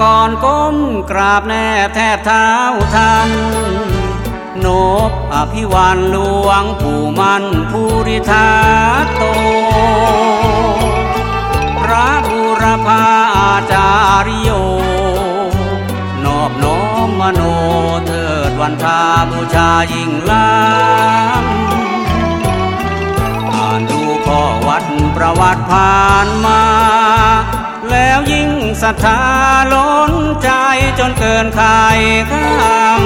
ก่อนก้มกราบแนบแทบเท้าทันนบอภิวันหลวงปู่มันภูริธาโต พระบุรพาอาจาริโย นอบน้อมมโนเถิดวันทาบูชายิ่งล้ำอ่านดูข้อวัดประวัติผ่านมา แล้วยิ่งศรัทธาล้นใจจนเกินใครข้าม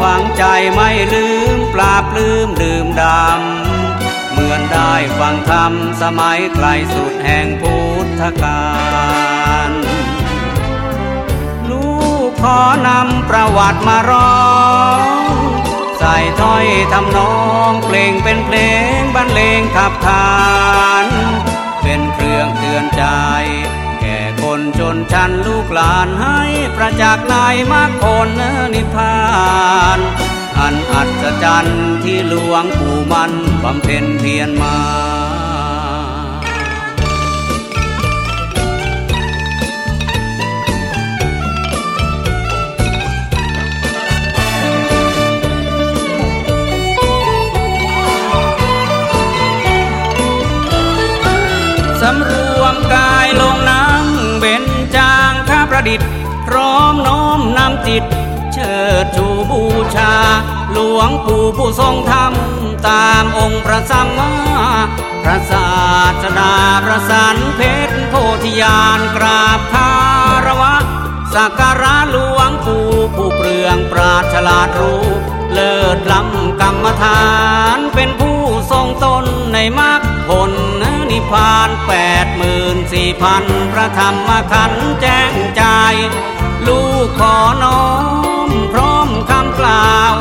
ฝังใจไม่ลืมปราบลืมลืมดำ เหมือนได้ฟังธรรมสมัยไกลสุดแห่งพุทธกาลลูกขอนำประวัติมาร้องใส่ถ้อยทำนองเพลงเป็นเพลงบรรเลงขับขาน องเตือนใจ แก่คนจนชันลูกหลานให้ประจักษ์ในมากคนนิพพาน อันอัศจรรย์ที่หลวงปู่มันบำเพ็ญเพียรมา ดิษฐ์พร้อมน้อมนำจิต เชิดชูบูชา หลวงปู่ผู้ทรงธรรม ตามองค์พระสัมมาพระศาสดาประสานเพชรโพธิญาณกราบคารวะสักการะหลวงปู่ผู้เปลืองปราดฉลาดรู้ เลิศล้ำกรรมฐาน เป็นผู้ทรงตนในมรรคผลนิพพานแป สี่พันพระธรรมขันแจ้งใจ ลูกขอน้อมพร้อมคำกล่าว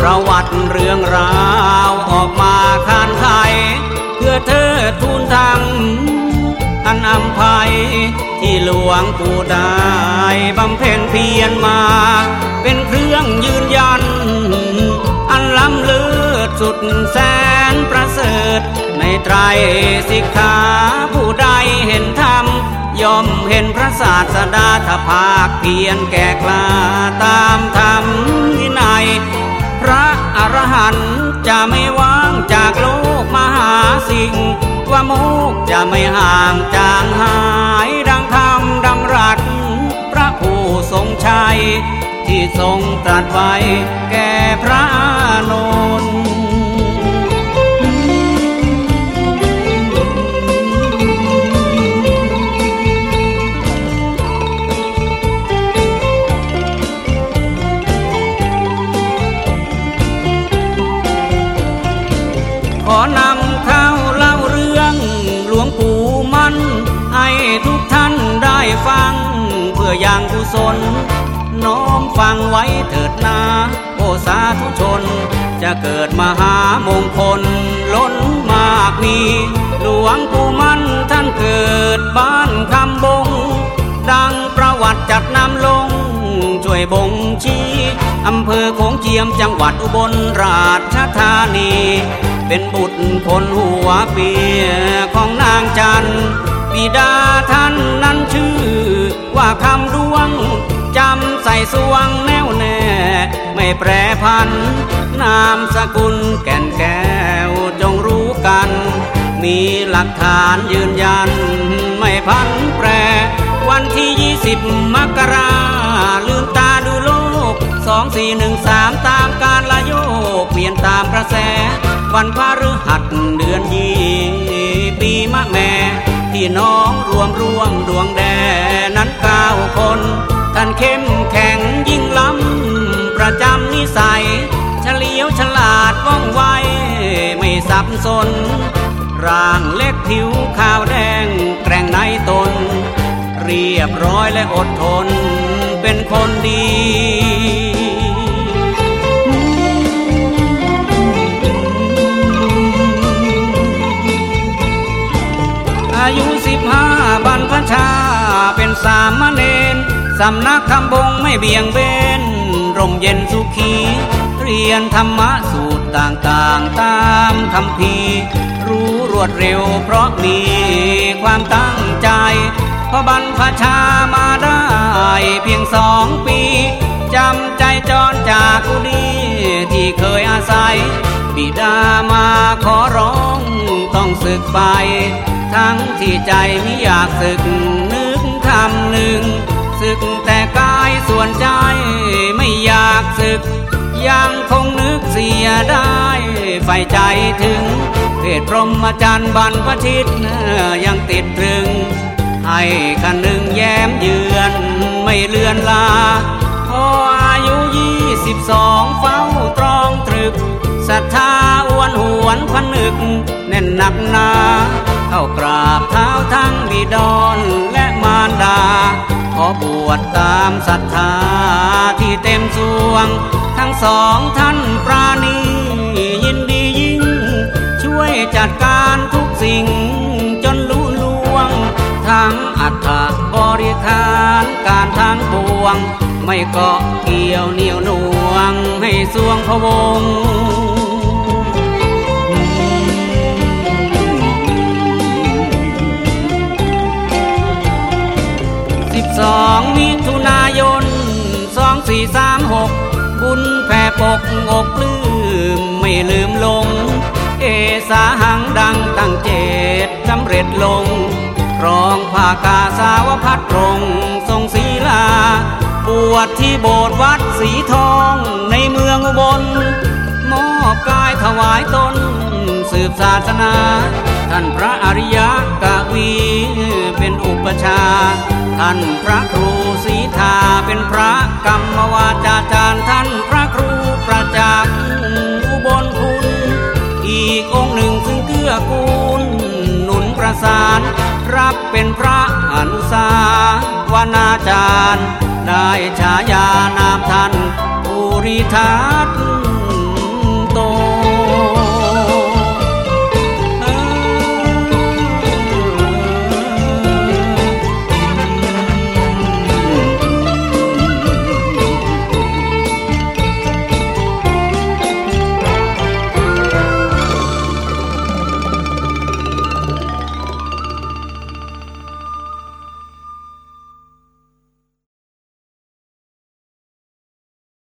ประวัติเรื่องราวออกมาคานไขเพื่อเธอทูลทำอันอำภัยที่หลวงปู่ได้บำเพ็ญเพียรมา เป็นเครื่องยืนยัน อันล้ำเลิศสุดแสน ประเสริฐ ในไตรสิกขาผู้ใดเห็นธรรมย่อมเห็นพระศาสดาถ้าภาคเพียรแก่กล้าตามธรรมวินัยพระอรหันต์จะไม่ว่างจากโลกมหาสิ่ง ว่าโมกจะไม่ห่างจางหาย ดังคำดำรัสพระผู้ทรงชัย ที่ทรงตรัสไว้แก่พระนนท์ อย่างกุศลน้อมฟังไว้เถิดนา โอสาธุชน จะเกิดมหามงคล ล้นมากมี หลวงปู่มันท่านเกิดบ้านคำบง ดังประวัติจัดนำลง ช่วยบ่งชี้อำเภอโขงเจียมจังหวัดอุบลราชธานี เป็นบุตรคนหัวเปียของนางจันบิดาท่านนั้นชื่อว่าคำดวงจำ ใส่สวงแน่วแน่ ไม่แปรพัน นามสกุลแก่นแก้วจงรู้กัน มีหลักฐานยืนยัน ไม่พันแปร วันที่ยี่สิบมกราลืมตาดูโลกสองสี่หนึ่งสามตามการละโยกเปลี่ยนตามกระแส วันพฤหัสเดือนยี่ปีมะแม่พี่น้องรวมร่วมดวงแดานเข้มแข็งยิ่งล้ำ ประจำนิสัย เฉลียวฉลาดว่องไว ไม่สับสน ร่างเล็กผิวขาวแดงแกร่งในตน เรียบร้อยและอดทนเป็นคนดี สำนักคำบงไม่เบี่ยงเบนร่มเย็นสุขี เรียนธรรมะสูตรต่างๆตามคำพีรู้รวดเร็วเพราะมีความตั้งใจพอบรรพชามาได้เพียงสองปีจำใจจรจากกุดีที่เคยอาศัย บิดามาขอร้องต้องศึกไป ทั้งที่ใจไม่อยากศึกนึกคำหนึ่งศึ กแต่กายส่วนใจไม่อยากศึก ยังคงนึกเสียได้ไฟใจถึงเพศพรหมจรรย์บรรพชิตยังติดตรึง ให้คันหนึ่งแย้มเยือนไม่เลือนลา พออายุยี่สิบสองเฝ้าตรองตรึกศรัทธาอ้วนหวนพนึก แน่นหนักนา เข้ากราบเท้าทั้งบิดอนและมารดา ขอบวชตามศรัทธาที่เต็มสวง ทั้งสองท่านปราณียินดียิ่ง ช่วยจัดการทุกสิ่งจนลุล่วง ทั้งอัฐบริคารการทั้งปวง ไม่เกาะเกี่ยวเหนียวหน่วงให้สวงพะวง สองมิถุนายนสองสี่สามหกบุญแผ่ปกอกลืมไม่ลืมลง เอสาหังดังตั้งเจตสำเร็จลงรองภากาสาวพัดตรงทรงศีลา บวชที่โบสถ์วัดสีทองในเมืองอุบล อบกายถวายตน สืบศาสนา ท่านพระอริยกวีเป็นอุปชา ท่านพระครูสีทาเป็นพระกรรมวาจาจารย์ท่านพระครูประจักษ์อุบลคุณ อีกองหนึ่งซึ่งเกื้อกูล หนุนประสาน รับเป็นพระอนุสาวนาจารย์ ได้ฉายานามท่านภูริทัต